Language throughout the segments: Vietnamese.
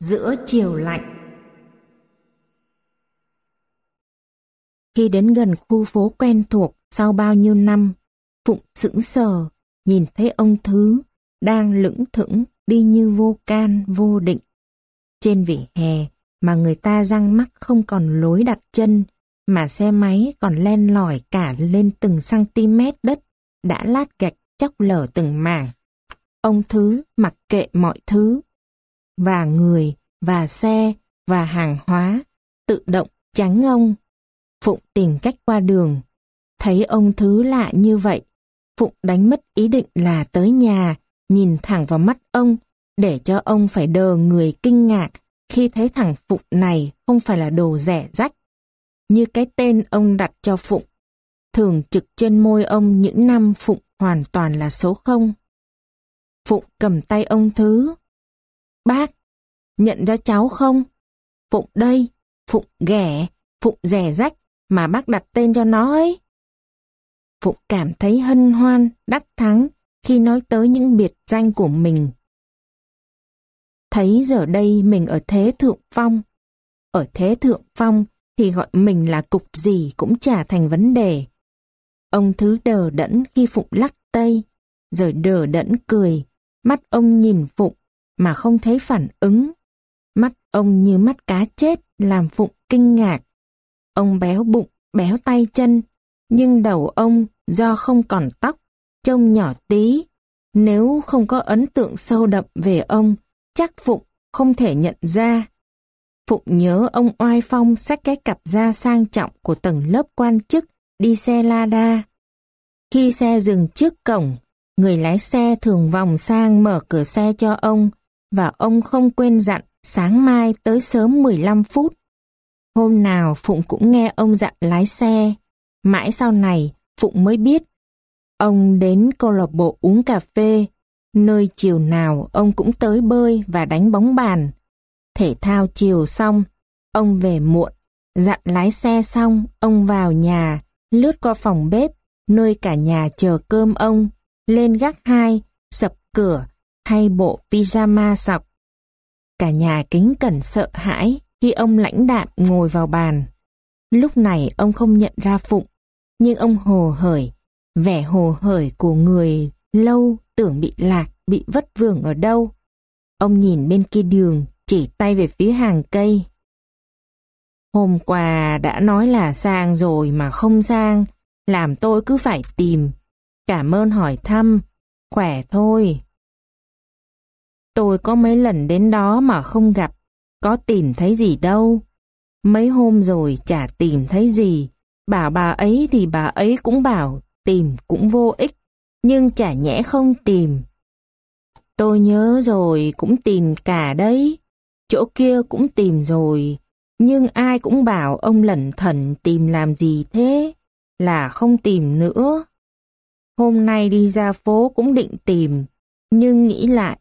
Giữa chiều lạnh Khi đến gần khu phố quen thuộc sau bao nhiêu năm, Phụng sững sờ, nhìn thấy ông Thứ đang lững thững đi như vô can, vô định. Trên vỉa hè mà người ta răng mắt không còn lối đặt chân, mà xe máy còn len lỏi cả lên từng cm đất, đã lát gạch chóc lở từng mảng. Ông Thứ mặc kệ mọi thứ, và người, và xe, và hàng hóa, tự động tránh ông. Phụng tìm cách qua đường. Thấy ông Thứ lạ như vậy, Phụng đánh mất ý định là tới nhà, nhìn thẳng vào mắt ông, để cho ông phải đờ người kinh ngạc khi thấy thằng Phụng này không phải là đồ rẻ rách. Như cái tên ông đặt cho Phụng, thường trực trên môi ông những năm Phụng hoàn toàn là số không. Phụng cầm tay ông Thứ. Bác, nhận ra cháu không? Phụng đây, Phụng ghẻ, Phụng rẻ rách mà bác đặt tên cho nó ấy. Phụng cảm thấy hân hoan, đắc thắng khi nói tới những biệt danh của mình. Thấy giờ đây mình ở thế thượng phong. Ở thế thượng phong thì gọi mình là cục gì cũng chả thành vấn đề. Ông thứ đờ đẫn khi Phụng lắc tay, rồi đờ đẫn cười, mắt ông nhìn Phụng mà không thấy phản ứng. Mắt ông như mắt cá chết làm Phụng kinh ngạc. Ông béo bụng, béo tay chân, nhưng đầu ông do không còn tóc, trông nhỏ tí. Nếu không có ấn tượng sâu đậm về ông, chắc Phụng không thể nhận ra. Phụng nhớ ông oai phong xách cái cặp da sang trọng của tầng lớp quan chức đi xe Lada. Khi xe dừng trước cổng, người lái xe thường vòng sang mở cửa xe cho ông và ông không quên dặn sáng mai tới sớm 15 phút. Hôm nào Phụng cũng nghe ông dặn lái xe. Mãi sau này, Phụng mới biết. Ông đến câu lạc bộ uống cà phê, nơi chiều nào ông cũng tới bơi và đánh bóng bàn. Thể thao chiều xong, ông về muộn. Dặn lái xe xong, ông vào nhà, lướt qua phòng bếp, nơi cả nhà chờ cơm ông, lên gác hai, sập cửa, thay bộ pyjama sọc. Cả nhà kính cẩn sợ hãi, khi ông lãnh đạm ngồi vào bàn. Lúc này ông không nhận ra Phụng, nhưng ông hồ hởi, vẻ hồ hởi của người lâu tưởng bị lạc, bị vất vưởng ở đâu. Ông nhìn bên kia đường, chỉ tay về phía hàng cây. Hôm qua đã nói là sang rồi mà không sang, làm tôi cứ phải tìm. Cảm ơn hỏi thăm, khỏe thôi. Tôi có mấy lần đến đó mà không gặp, có tìm thấy gì đâu. Mấy hôm rồi chả tìm thấy gì, bảo bà ấy thì bà ấy cũng bảo tìm cũng vô ích, nhưng chả nhẽ không tìm. Tôi nhớ rồi cũng tìm cả đấy, chỗ kia cũng tìm rồi, nhưng ai cũng bảo ông lẩn thẩn tìm làm gì thế, là không tìm nữa. Hôm nay đi ra phố cũng định tìm, nhưng nghĩ lại,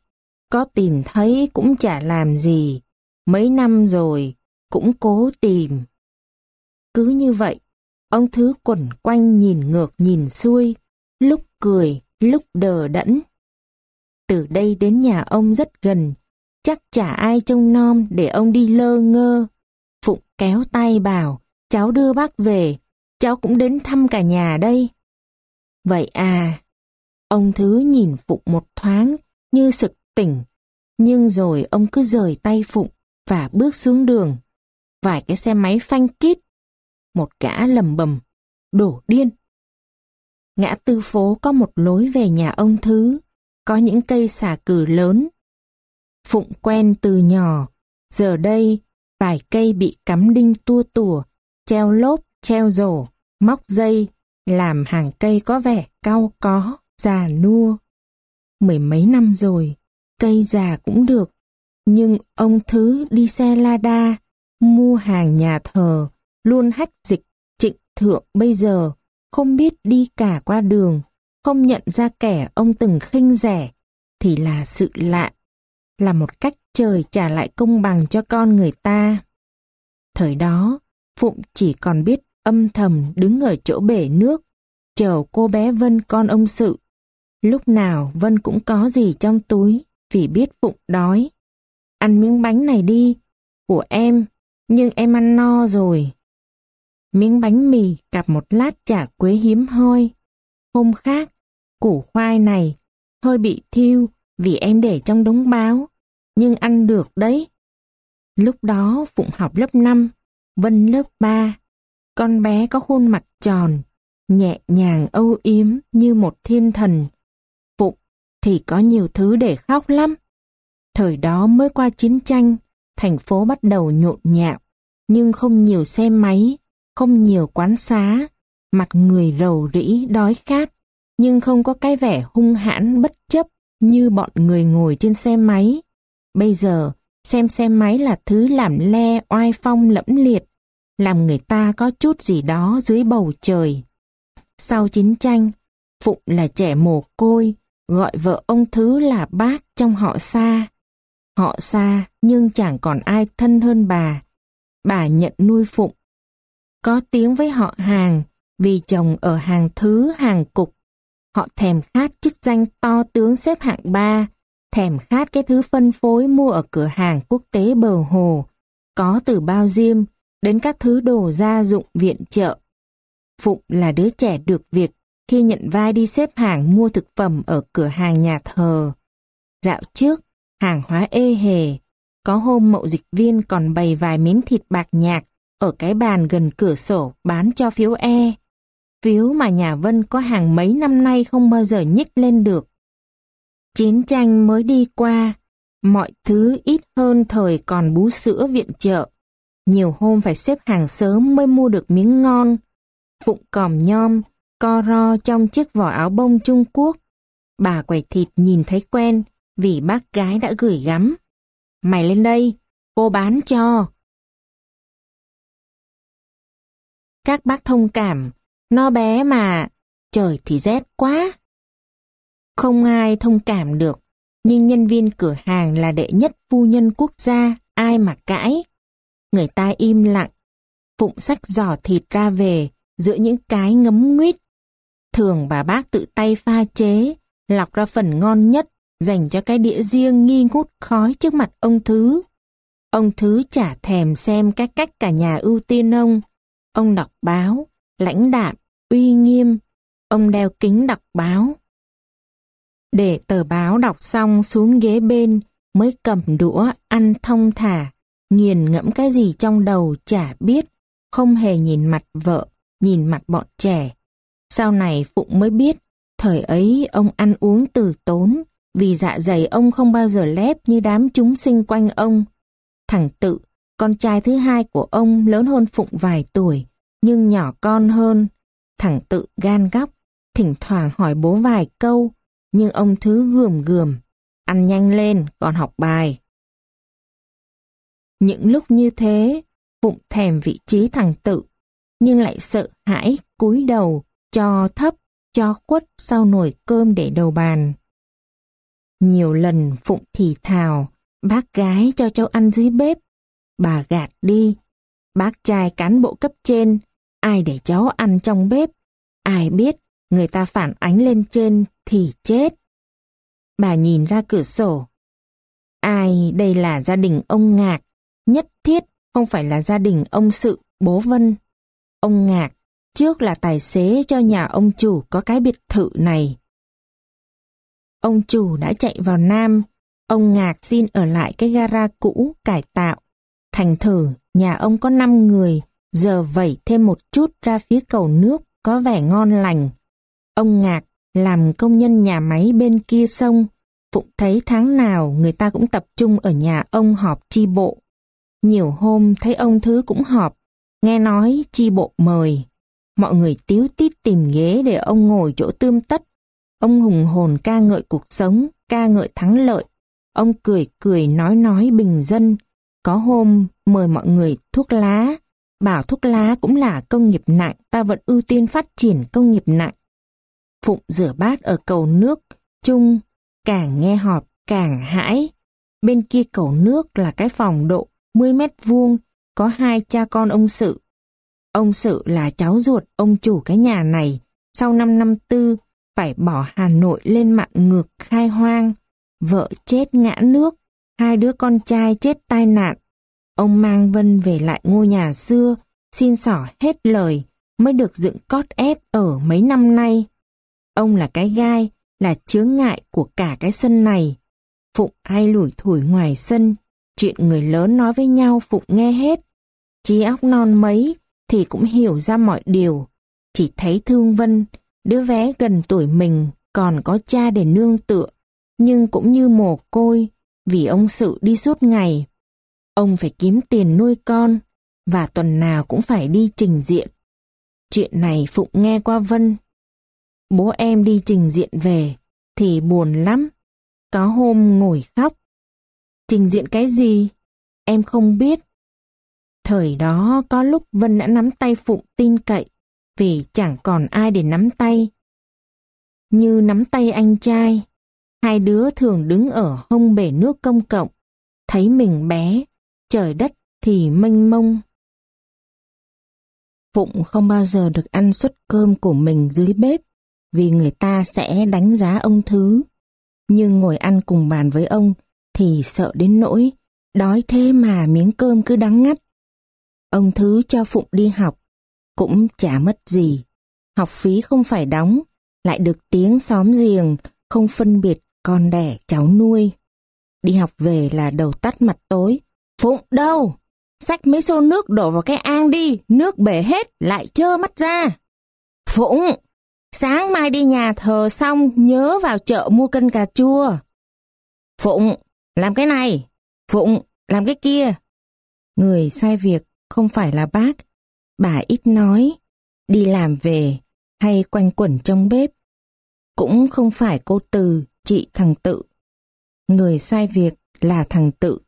có tìm thấy cũng chả làm gì, mấy năm rồi, cũng cố tìm. Cứ như vậy, ông Thứ quẩn quanh nhìn ngược nhìn xuôi, lúc cười, lúc đờ đẫn. Từ đây đến nhà ông rất gần, chắc chả ai trông nom để ông đi lơ ngơ. Phụng kéo tay bảo, cháu đưa bác về, cháu cũng đến thăm cả nhà đây. Vậy à, ông Thứ nhìn Phụng một thoáng như sực tỉnh, nhưng rồi ông cứ rời tay Phụng và bước xuống đường. Vài cái xe máy phanh kít. Một gã lầm bầm, đổ điên. Ngã tư phố có một lối về nhà ông Thứ, có những cây xà cừ lớn. Phụng quen từ nhỏ, giờ đây vài cây bị cắm đinh tua tủa, treo lốp, treo rổ, móc dây, làm hàng cây có vẻ cao có, già nua. Mười mấy năm rồi, cây già cũng được, nhưng ông Thứ đi xe Lada, mua hàng nhà thờ, luôn hách dịch trịnh thượng bây giờ, không biết đi cả qua đường, không nhận ra kẻ ông từng khinh rẻ, thì là sự lạ, là một cách trời trả lại công bằng cho con người ta. Thời đó, Phụng chỉ còn biết âm thầm đứng ở chỗ bể nước, chờ cô bé Vân con ông sự. Lúc nào Vân cũng có gì trong túi vì biết Phụng đói. ăn miếng bánh này đi, của em, nhưng em ăn no rồi. Miếng bánh mì cặp một lát chả quế hiếm hoi. Hôm khác, củ khoai này hơi bị thiêu vì em để trong đống báo, nhưng ăn được đấy. Lúc đó Phụng học lớp 5, Vân lớp 3. Con bé có khuôn mặt tròn, nhẹ nhàng âu yếm như một thiên thần. Thì có nhiều thứ để khóc lắm. Thời đó mới qua chiến tranh, thành phố bắt đầu nhộn nhạo, nhưng không nhiều xe máy, không nhiều quán xá, mặt người rầu rĩ đói khát, nhưng không có cái vẻ hung hãn bất chấp như bọn người ngồi trên xe máy. Bây giờ, xem xe máy là thứ làm le oai phong lẫm liệt, làm người ta có chút gì đó dưới bầu trời. Sau chiến tranh, Phụng là trẻ mồ côi, gọi vợ ông Thứ là bác trong họ xa. Họ xa nhưng chẳng còn ai thân hơn bà. Bà nhận nuôi Phụng. Có tiếng với họ hàng vì chồng ở hàng thứ hàng cục. Họ thèm khát chức danh to tướng xếp hạng ba, thèm khát cái thứ phân phối mua ở cửa hàng quốc tế bờ hồ, có từ bao diêm đến các thứ đồ gia dụng viện trợ. Phụng là đứa trẻ được việc khi nhận vai đi xếp hàng mua thực phẩm ở cửa hàng nhà thờ. Dạo trước, hàng hóa ê hề, có hôm mậu dịch viên còn bày vài miếng thịt bạc nhạc ở cái bàn gần cửa sổ bán cho phiếu E. Phiếu mà nhà Vân có hàng mấy năm nay không bao giờ nhích lên được. Chiến tranh mới đi qua, mọi thứ ít hơn thời còn bú sữa viện trợ. Nhiều hôm phải xếp hàng sớm mới mua được miếng ngon. Phụng còm nhom, co ro trong chiếc vỏ áo bông Trung Quốc. Bà quầy thịt nhìn thấy quen vì bác gái đã gửi gắm. Mày lên đây, cô bán cho. Các bác thông cảm, no bé mà, trời thì rét quá. Không ai thông cảm được, nhưng nhân viên cửa hàng là đệ nhất phu nhân quốc gia, ai mà cãi. Người ta im lặng, phụng sách giỏ thịt ra về giữa những cái ngấm nguyết. Thường bà bác tự tay pha chế, lọc ra phần ngon nhất, dành cho cái đĩa riêng nghi ngút khói trước mặt ông Thứ. Ông Thứ chả thèm xem các cách cả nhà ưu tiên ông. Ông đọc báo, lãnh đạm, uy nghiêm. Ông đeo kính đọc báo. Để tờ báo đọc xong xuống ghế bên mới cầm đũa ăn thông thả, nghiền ngẫm cái gì trong đầu chả biết, không hề nhìn mặt vợ, nhìn mặt bọn trẻ. Sau này Phụng mới biết, thời ấy ông ăn uống từ tốn, vì dạ dày ông không bao giờ lép như đám chúng sinh quanh ông. Thằng Tự, con trai thứ hai của ông lớn hơn Phụng vài tuổi, nhưng nhỏ con hơn. Thằng Tự gan góc, thỉnh thoảng hỏi bố vài câu, nhưng ông Thứ gườm gườm, ăn nhanh lên, còn học bài. Những lúc như thế, Phụng thèm vị trí thằng Tự, nhưng lại sợ hãi cúi đầu, cho thấp, cho quất sau nồi cơm để đầu bàn. Nhiều lần Phụng thì thào, bác gái cho cháu ăn dưới bếp. Bà gạt đi, bác trai cán bộ cấp trên, ai để cháu ăn trong bếp. Ai biết người ta phản ánh lên trên thì chết. Bà nhìn ra cửa sổ. Ai đây là gia đình ông Ngạc, nhất thiết không phải là gia đình ông Sự, bố Vân. Ông Ngạc trước là tài xế cho nhà ông chủ có cái biệt thự này. Ông chủ đã chạy vào Nam, ông Ngạc xin ở lại cái gara cũ cải tạo. Thành thử, nhà ông có 5 người, giờ vẩy thêm một chút ra phía cầu nước có vẻ ngon lành. Ông Ngạc làm công nhân nhà máy bên kia sông, Phụng thấy tháng nào người ta cũng tập trung ở nhà ông họp chi bộ. Nhiều hôm thấy ông Thứ cũng họp, nghe nói chi bộ mời. Mọi người tiếu tít tìm ghế để ông ngồi chỗ tươm tất. Ông hùng hồn ca ngợi cuộc sống, ca ngợi thắng lợi. Ông cười cười nói nói bình dân. Có hôm mời mọi người thuốc lá. Bảo thuốc lá cũng là công nghiệp nặng, ta vẫn ưu tiên phát triển công nghiệp nặng. Phụng rửa bát ở cầu nước, chung, càng nghe họp càng hãi. Bên kia cầu nước là cái phòng độ 10 mét vuông, có hai cha con ông Sự. Ông Sự là cháu ruột ông chủ cái nhà này, sau năm năm tư phải bỏ Hà Nội lên mặn ngược khai hoang. Vợ chết ngã nước, hai đứa con trai chết tai nạn. Ông mang Vân về lại ngôi nhà xưa, xin xỏ hết lời, mới được dựng cót ép ở mấy năm nay. Ông là cái gai, là chướng ngại của cả cái sân này. Phụng ai lủi thủi ngoài sân, chuyện người lớn nói với nhau Phụng nghe hết. Chí óc non mấy thì cũng hiểu ra mọi điều. Chỉ thấy Thương Vân, đứa bé gần tuổi mình còn có cha để nương tựa, nhưng cũng như mồ côi vì ông sự đi suốt ngày. Ông phải kiếm tiền nuôi con và tuần nào cũng phải đi trình diện. Chuyện này Phụng nghe qua Vân. Bố em đi trình diện về thì buồn lắm. Có hôm ngồi khóc. Trình diện cái gì? Em không biết. Thời đó có lúc Vân đã nắm tay Phụng tin cậy vì chẳng còn ai để nắm tay. Như nắm tay anh trai, hai đứa thường đứng ở hông bể nước công cộng, thấy mình bé, trời đất thì mênh mông. Phụng không bao giờ được ăn suất cơm của mình dưới bếp, vì người ta sẽ đánh giá ông Thứ. Nhưng ngồi ăn cùng bàn với ông thì sợ đến nỗi, đói thế mà miếng cơm cứ đắng ngắt. Ông Thứ cho Phụng đi học, cũng chả mất gì. Học phí không phải đóng, lại được tiếng xóm giềng, không phân biệt con đẻ cháu nuôi. Đi học về là đầu tắt mặt tối. Phụng đâu? Xách mấy xô nước đổ vào cái an đi, nước bể hết, lại trơ mắt ra. Phụng! Sáng mai đi nhà thờ xong nhớ vào chợ mua cân cà chua. Phụng! Làm cái này! Phụng! Làm cái kia! Người sai việc không phải là bác. Bà ít nói, đi làm về hay quanh quẩn trong bếp. Cũng không phải cô Từ, chị thằng Tự. Người sai việc là thằng Tự.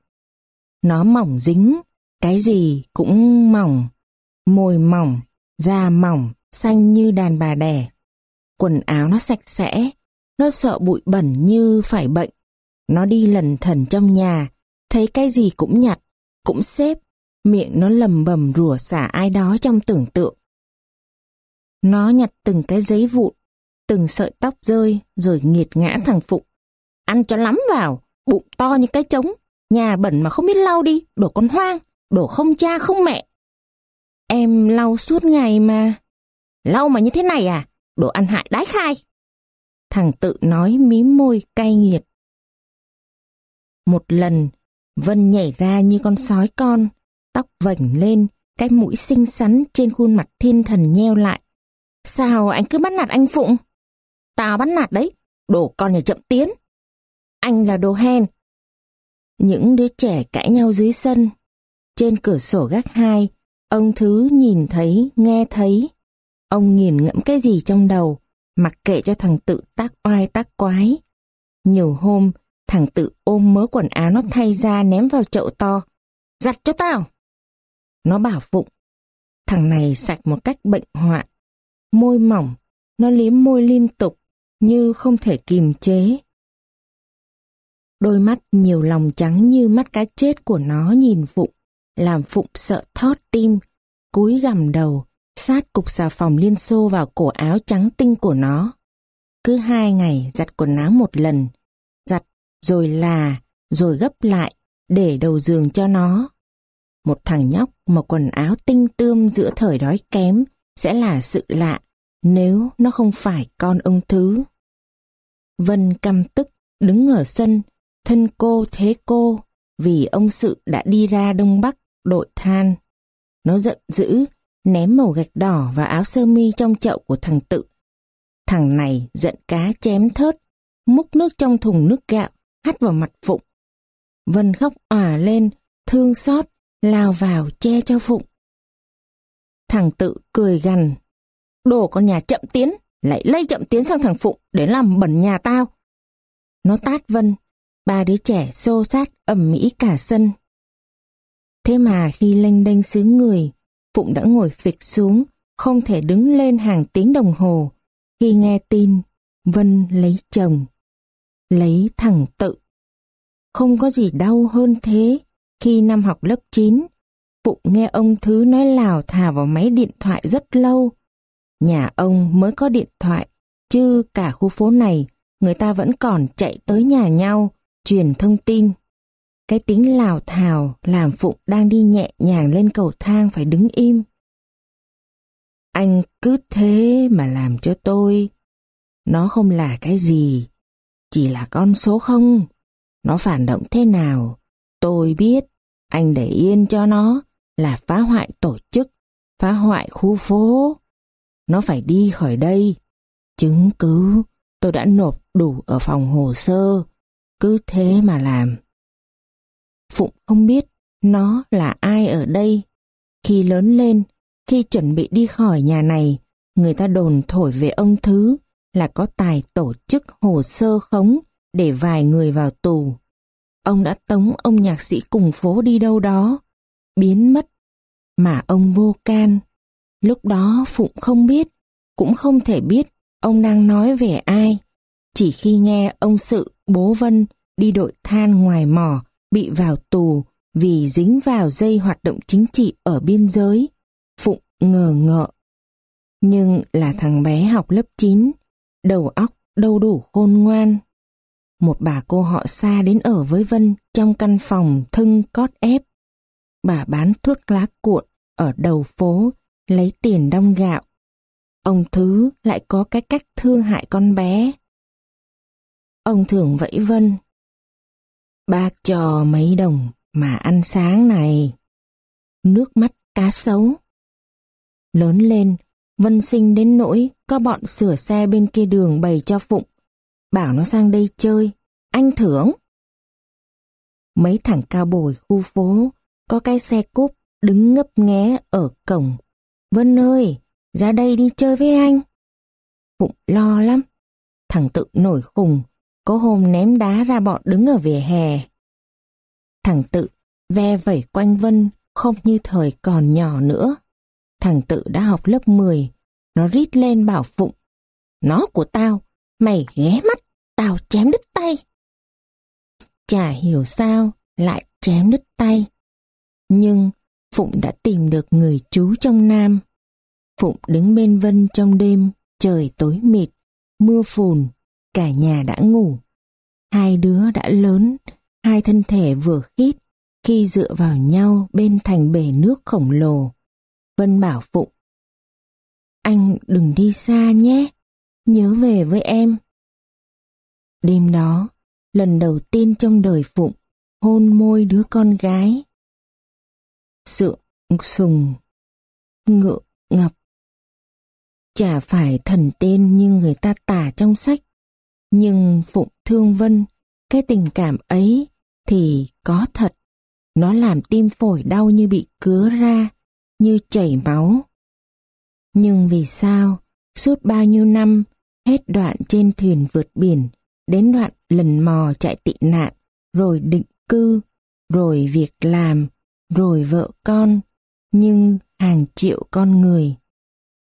Nó mỏng dính, cái gì cũng mỏng. Môi mỏng, da mỏng, xanh như đàn bà đẻ. Quần áo nó sạch sẽ, nó sợ bụi bẩn như phải bệnh. Nó đi lần thần trong nhà, thấy cái gì cũng nhặt, cũng xếp, miệng nó lầm bầm rủa xả ai đó trong tưởng tượng. Nó nhặt từng cái giấy vụn, từng sợi tóc rơi rồi nghiệt ngã thằng Phụng. Ăn cho lắm vào, bụng to như cái trống, nhà bẩn mà không biết lau đi, đổ con hoang, đổ không cha không mẹ. Em lau suốt ngày mà. Lau mà như thế này à, đồ ăn hại đái khai. Thằng tự nói mím môi cay nghiệt. Một lần, Vân nhảy ra như con sói con, tóc vảnh lên, cái mũi xinh xắn trên khuôn mặt thiên thần nheo lại. Sao anh cứ bắt nạt anh Phụng? Tao bắt nạt đấy, đồ con nhà chậm tiến. Anh là đồ hen. Những đứa trẻ cãi nhau dưới sân. Trên cửa sổ gác hai, ông Thứ nhìn thấy, nghe thấy. Ông nghiền ngẫm cái gì trong đầu, mặc kệ cho thằng tự tác oai tác quái. Nhiều hôm, thằng tự ôm mớ quần áo nó thay ra ném vào chậu to. Giặt cho tao! Nó bảo Phụng, thằng này sạch một cách bệnh hoạn. Môi mỏng, nó liếm môi liên tục, như không thể kìm chế. Đôi mắt nhiều lòng trắng như mắt cá chết của nó nhìn Phụng, làm Phụng sợ thót tim, cúi gằm đầu, sát cục xà phòng liên xô vào cổ áo trắng tinh của nó. Cứ hai ngày giặt quần áo một lần, giặt rồi là, rồi gấp lại, để đầu giường cho nó. Một thằng nhóc mặc quần áo tinh tươm giữa thời đói kém sẽ là sự lạ nếu nó không phải con ông Thứ. Vân căm tức, đứng ở sân, thân cô thế cô, vì ông sự đã đi ra Đông Bắc đội than. Nó giận dữ, ném màu gạch đỏ và áo sơ mi trong chậu của thằng tự. Thằng này giận cá chém thớt, múc nước trong thùng nước gạo, hắt vào mặt Phụng. Vân khóc òa lên, thương xót, lao vào che cho Phụng. Thằng tự cười gằn, đồ con nhà chậm tiến, lại lây chậm tiến sang thằng Phụng để làm bẩn nhà tao. Nó tát Vân, ba đứa trẻ xô sát ầm mỹ cả sân. Thế mà khi lênh đênh xứ người, Phụng đã ngồi phịch xuống, không thể đứng lên hàng tiếng đồng hồ. Khi nghe tin, Vân lấy chồng, lấy thằng tự. Không có gì đau hơn thế, khi năm học lớp 9, Phụng nghe ông Thứ nói lào thả vào máy điện thoại rất lâu. Nhà ông mới có điện thoại, chứ cả khu phố này người ta vẫn còn chạy tới nhà nhau, truyền thông tin. cái tiếng lào thào làm Phụng đang đi nhẹ nhàng lên cầu thang phải đứng im. Anh cứ thế mà làm cho tôi. Nó không là cái gì, chỉ là con số không. Nó phản động thế nào, tôi biết, anh để yên cho nó là phá hoại tổ chức, phá hoại khu phố. Nó phải đi khỏi đây. Chứng cứ, tôi đã nộp đủ ở phòng hồ sơ, cứ thế mà làm. Phụng không biết nó là ai ở đây. Khi lớn lên, khi chuẩn bị đi khỏi nhà này, người ta đồn thổi về ông Thứ là có tài tổ chức hồ sơ khống để vài người vào tù. Ông đã tống ông nhạc sĩ cùng phố đi đâu đó, biến mất, mà ông vô can. Lúc đó Phụng không biết, cũng không thể biết ông đang nói về ai. Chỉ khi nghe ông Sự, bố Vân đi đội than ngoài mỏ, bị vào tù vì dính vào dây hoạt động chính trị ở biên giới, Phụng ngờ ngợ. Nhưng là thằng bé học lớp 9, đầu óc đâu đủ khôn ngoan. Một bà cô họ xa đến ở với Vân trong căn phòng thưng cót ép. Bà bán thuốc lá cuộn ở đầu phố, lấy tiền đong gạo. Ông Thứ lại có cái cách thương hại con bé. Ông thường vẫy Vân. Bác cho mấy đồng mà ăn sáng này. Nước mắt cá sấu. Lớn lên, Vân sinh đến nỗi có bọn sửa xe bên kia đường bày cho Phụng. Bảo nó sang đây chơi, anh thưởng. Mấy thằng cao bồi khu phố, có cái xe cúp đứng ngấp nghé ở cổng. Vân ơi, ra đây đi chơi với anh. Phụng lo lắm. Thằng tự nổi khùng, có hôm ném đá ra bọn đứng ở vỉa hè. Thằng tự ve vẩy quanh Vân không như thời còn nhỏ nữa. Thằng tự đã học lớp 10, nó rít lên bảo Phụng. Nó của tao, mày ghé mắt, tao chém đứt tay. Chả hiểu sao lại chém đứt tay. Nhưng Phụng đã tìm được người chú trong Nam. Phụng đứng bên Vân trong đêm, trời tối mịt, mưa phùn, cả nhà đã ngủ. Hai đứa đã lớn, hai thân thể vừa khít khi dựa vào nhau bên thành bể nước khổng lồ. Vân bảo Phụng. Anh đừng đi xa nhé, nhớ về với em. Đêm đó, lần đầu tiên trong đời Phụng, hôn môi đứa con gái. Sượng, sùng, ngựa, ngập. Chả phải thần tên như người ta tả trong sách, nhưng Phụng thương Vân, cái tình cảm ấy thì có thật. Nó làm tim phổi đau như bị cứa ra, như chảy máu. Nhưng vì sao, suốt bao nhiêu năm, hết đoạn trên thuyền vượt biển, đến đoạn lần mò chạy tị nạn, rồi định cư, rồi việc làm, rồi vợ con, nhưng hàng triệu con người.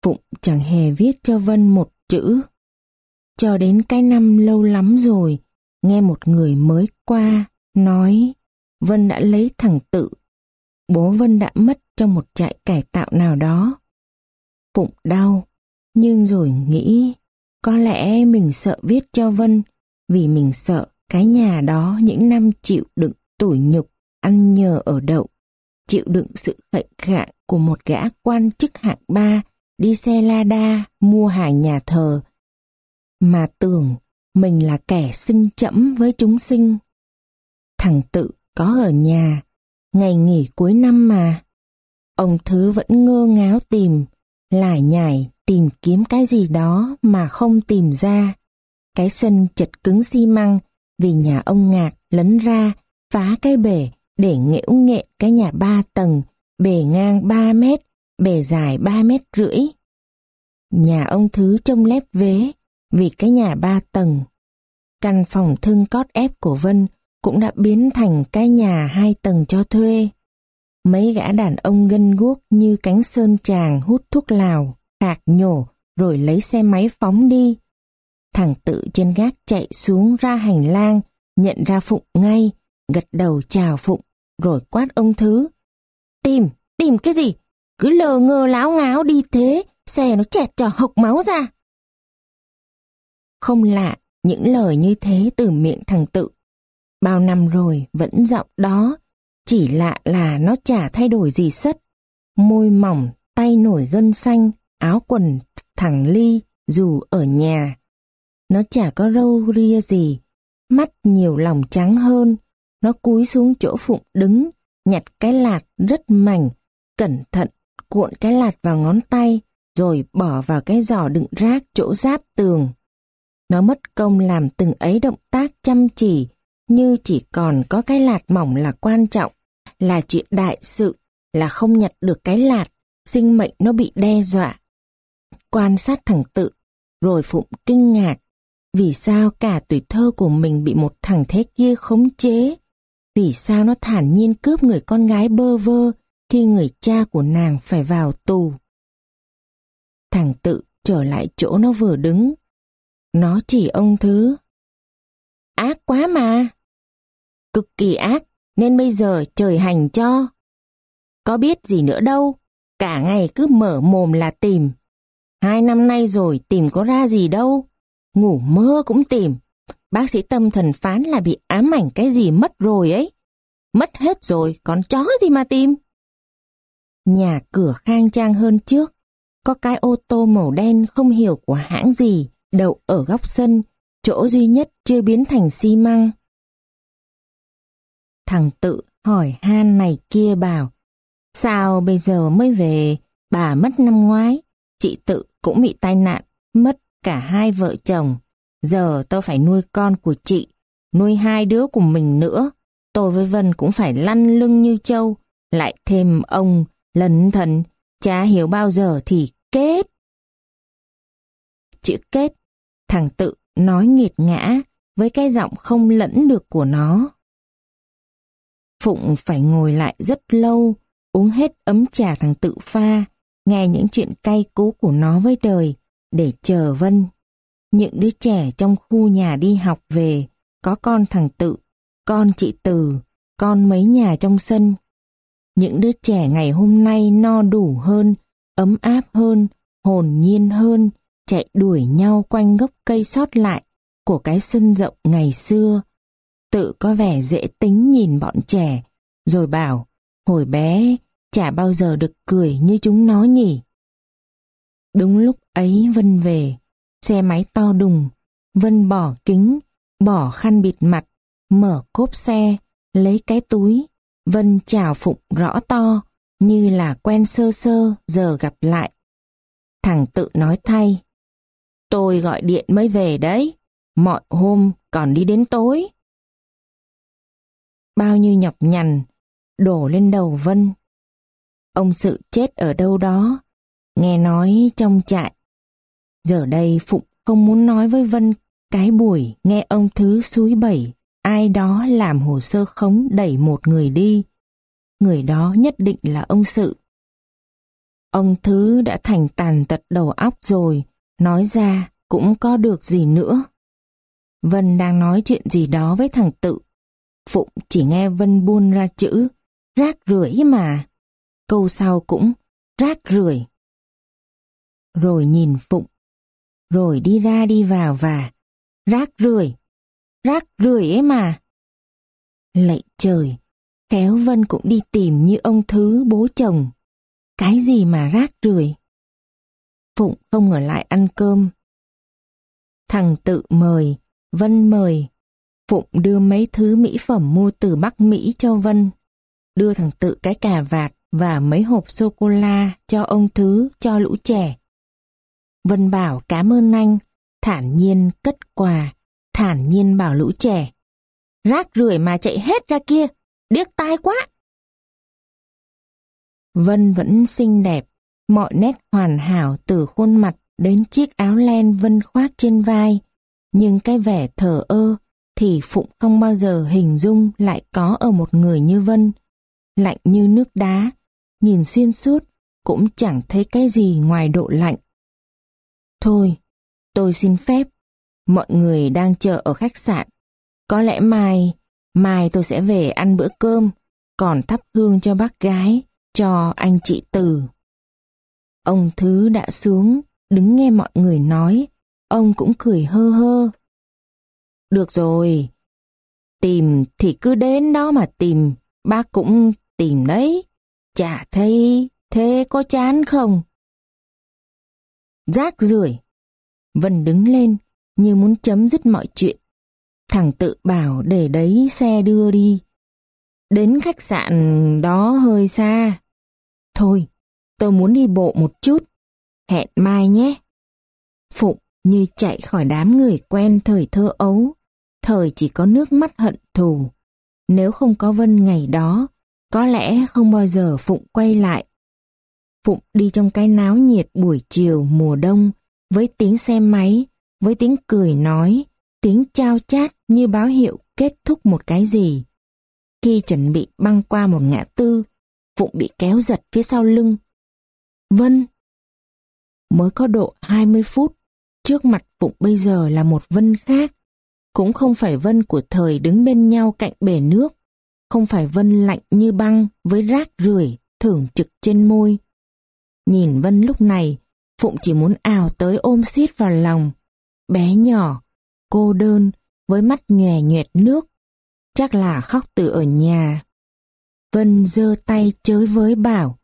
Phụng chẳng hề viết cho Vân một chữ. Cho đến cái năm lâu lắm rồi, nghe một người mới qua, nói Vân đã lấy thằng tự. Bố Vân đã mất trong một trại cải tạo nào đó. Phụng đau, nhưng rồi nghĩ có lẽ mình sợ viết cho Vân vì mình sợ cái nhà đó những năm chịu đựng tủi nhục, ăn nhờ ở đậu, chịu đựng sự khệnh khạng của một gã quan chức hạng ba đi xe la đa mua hàng nhà thờ mà tưởng mình là kẻ sinh chẫm với chúng sinh. Thằng tự có ở nhà, ngày nghỉ cuối năm mà. Ông Thứ vẫn ngơ ngáo tìm, lải nhải tìm kiếm cái gì đó mà không tìm ra. Cái sân chật cứng xi măng vì nhà ông Ngạc lấn ra phá cái bể để nghễu nghệ cái nhà ba tầng, bề ngang 3 mét, bề dài 3 mét rưỡi. Nhà ông Thứ trông lép vế vì cái nhà ba tầng. Căn phòng thương cót ép của Vân cũng đã biến thành cái nhà hai tầng cho thuê. Mấy gã đàn ông gân guốc như cánh sơn tràng hút thuốc lào, khạc nhổ, rồi lấy xe máy phóng đi. Thằng tự trên gác chạy xuống ra hành lang, nhận ra Phụng ngay, gật đầu chào Phụng, rồi quát ông Thứ. Tìm, tìm cái gì? Cứ lờ ngơ láo ngáo đi thế, xe nó chẹt cho hộc máu ra. Không lạ, những lời như thế từ miệng thằng tự Bao năm rồi vẫn giọng đó, chỉ lạ là nó chả thay đổi gì sất. Môi mỏng, tay nổi gân xanh, áo quần thẳng ly dù ở nhà. Nó chả có râu ria gì, mắt nhiều lòng trắng hơn. Nó cúi xuống chỗ Phụng đứng, nhặt cái lạt rất mảnh, cẩn thận cuộn cái lạt vào ngón tay, rồi bỏ vào cái giỏ đựng rác chỗ giáp tường. Nó mất công làm từng ấy động tác chăm chỉ, như chỉ còn có cái lạt mỏng là quan trọng, là chuyện đại sự, là không nhặt được cái lạt, sinh mệnh nó bị đe dọa. Quan sát thằng tự, rồi Phụng kinh ngạc, vì sao cả tuổi thơ của mình bị một thằng thế kia khống chế? Vì sao nó thản nhiên cướp người con gái bơ vơ khi người cha của nàng phải vào tù? Thằng tự trở lại chỗ nó vừa đứng. Nó chỉ ông thứ. Ác quá mà. Cực kỳ ác, nên bây giờ trời hành cho. Có biết gì nữa đâu, cả ngày cứ mở mồm là tìm. Hai năm nay rồi tìm có ra gì đâu, ngủ mơ cũng tìm. Bác sĩ tâm thần phán là bị ám ảnh cái gì mất rồi ấy. Mất hết rồi, còn chó gì mà tìm. Nhà cửa khang trang hơn trước, có cái ô tô màu đen không hiểu của hãng gì, đậu ở góc sân, chỗ duy nhất chưa biến thành xi măng. Thằng tự hỏi han này kia bảo, sao bây giờ mới về, bà mất năm ngoái, chị tự cũng bị tai nạn, mất cả hai vợ chồng. Giờ tôi phải nuôi con của chị, nuôi hai đứa của mình nữa. Tôi với Vân cũng phải lăn lưng như trâu, lại thêm ông, lấn thần, chả hiểu bao giờ thì kết. Chữ kết, thằng tự nói nghiệt ngã với cái giọng không lẫn được của nó. Phụng phải ngồi lại rất lâu, uống hết ấm trà thằng tự pha, nghe những chuyện cay cú của nó với đời, để chờ Vân. Những đứa trẻ trong khu nhà đi học về, có con thằng tự, con chị Từ, con mấy nhà trong sân. Những đứa trẻ ngày hôm nay no đủ hơn, ấm áp hơn, hồn nhiên hơn, chạy đuổi nhau quanh gốc cây sót lại của cái sân rộng ngày xưa. Tự có vẻ dễ tính nhìn bọn trẻ, rồi bảo, hồi bé, chả bao giờ được cười như chúng nó nhỉ. Đúng lúc ấy Vân về, xe máy to đùng, Vân bỏ kính, bỏ khăn bịt mặt, mở cốp xe, lấy cái túi, Vân chào Phụng rõ to, như là quen sơ sơ giờ gặp lại. Thằng tự nói thay, tôi gọi điện mới về đấy, mọi hôm còn đi đến tối. Bao nhiêu nhọc nhằn, đổ lên đầu Vân. Ông sự chết ở đâu đó, nghe nói trong trại. Giờ đây Phụng không muốn nói với Vân cái buổi nghe ông Thứ suối bảy ai đó làm hồ sơ khống đẩy một người đi. Người đó nhất định là ông Sự. Ông Thứ đã thành tàn tật đầu óc rồi, nói ra cũng có được gì nữa. Vân đang nói chuyện gì đó với thằng Tự. Phụng chỉ nghe Vân buôn ra chữ, rác rưởi mà. Câu sau cũng, rác rưởi. Rồi nhìn Phụng, rồi đi ra đi vào và, rác rưởi rác rưởi ấy mà. Lạy trời, khéo Vân cũng đi tìm như ông Thứ bố chồng. Cái gì mà rác rưởi? Phụng không ở lại ăn cơm. Thằng tự mời, Vân mời. Phụng đưa mấy thứ mỹ phẩm mua từ Bắc Mỹ cho Vân. Đưa thằng tự cái cà vạt và mấy hộp sô-cô-la cho ông Thứ cho lũ trẻ. Vân bảo cảm ơn anh, thản nhiên cất quà thản nhiên bảo lũ trẻ. Rác rưởi mà chạy hết ra kia, điếc tai quá. Vân vẫn xinh đẹp, mọi nét hoàn hảo từ khuôn mặt đến chiếc áo len Vân khoác trên vai. Nhưng cái vẻ thờ ơ thì Phụng không bao giờ hình dung lại có ở một người như Vân. Lạnh như nước đá, nhìn xuyên suốt cũng chẳng thấy cái gì ngoài độ lạnh. Thôi, tôi xin phép Mọi người đang chờ ở khách sạn. Có lẽ mai, mai tôi sẽ về ăn bữa cơm, còn thắp hương cho bác gái, cho anh chị Từ. Ông Thứ đã xuống, đứng nghe mọi người nói, ông cũng cười hơ hơ. Được rồi, tìm thì cứ đến đó mà tìm, bác cũng tìm đấy. Chả thấy thế có chán không? Rác rưởi Vân đứng lên như muốn chấm dứt mọi chuyện. Thằng tự bảo để đấy xe đưa đi. Đến khách sạn đó hơi xa. Thôi, tôi muốn đi bộ một chút. Hẹn mai nhé. Phụng như chạy khỏi đám người quen thời thơ ấu. Thời chỉ có nước mắt hận thù. Nếu không có Vân ngày đó, có lẽ không bao giờ Phụng quay lại. Phụng đi trong cái náo nhiệt buổi chiều mùa đông, với tiếng xe máy, với tiếng cười nói, tiếng trao chát như báo hiệu kết thúc một cái gì. Khi chuẩn bị băng qua một ngã tư, Phụng bị kéo giật phía sau lưng. Vân! Mới có độ 20 phút, trước mặt Phụng bây giờ là một Vân khác. Cũng không phải Vân của thời đứng bên nhau cạnh bể nước, không phải Vân lạnh như băng với rác rưởi thưởng trực trên môi. Nhìn Vân lúc này, Phụng chỉ muốn ào tới ôm xiết vào lòng. Bé nhỏ, cô đơn, với mắt nhòe nhoẹt nước. Chắc là khóc từ ở nhà. Vân giơ tay chới với bảo.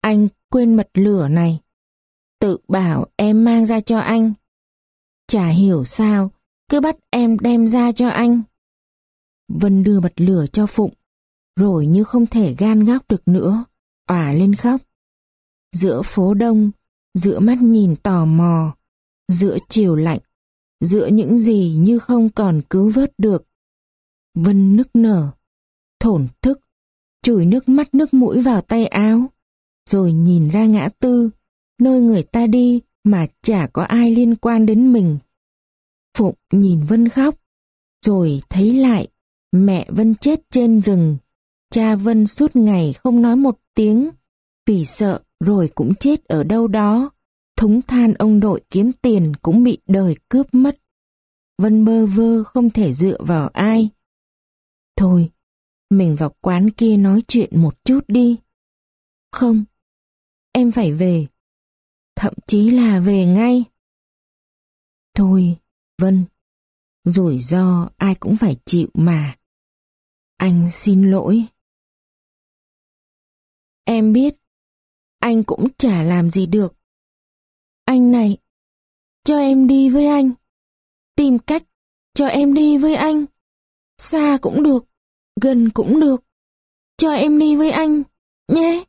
Anh quên mật lửa này. Tự bảo em mang ra cho anh. Chả hiểu sao, cứ bắt em đem ra cho anh. Vân đưa bật lửa cho Phụng, rồi như không thể gan góc được nữa, òa lên khóc. Giữa phố đông, giữa mắt nhìn tò mò, giữa chiều lạnh, giữa những gì như không còn cứu vớt được. Vân nức nở, thổn thức, chùi nước mắt nước mũi vào tay áo, rồi nhìn ra ngã tư, nơi người ta đi mà chả có ai liên quan đến mình. Phụng nhìn Vân khóc, rồi thấy lại mẹ Vân chết trên rừng, cha Vân suốt ngày không nói một tiếng, vì sợ rồi cũng chết ở đâu đó. Thúng than ông đội kiếm tiền cũng bị đời cướp mất. Vân bơ vơ không thể dựa vào ai. Thôi, mình vào quán kia nói chuyện một chút đi. Không, em phải về. Thậm chí là về ngay. Thôi, Vân, rủi ro ai cũng phải chịu mà. Anh xin lỗi. Em biết, anh cũng chả làm gì được. Anh này, cho em đi với anh. Tìm cách cho em đi với anh. Xa cũng được, gần cũng được. Cho em đi với anh, nhé.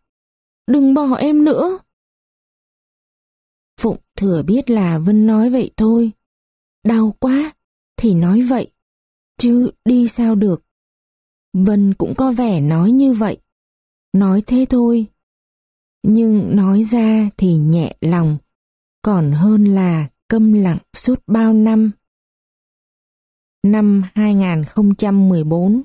Đừng bỏ em nữa. Phụng thừa biết là Vân nói vậy thôi. Đau quá, thì nói vậy. Chứ đi sao được. Vân cũng có vẻ nói như vậy. Nói thế thôi. Nhưng nói ra thì nhẹ lòng, còn hơn là câm lặng suốt bao năm. Năm 2014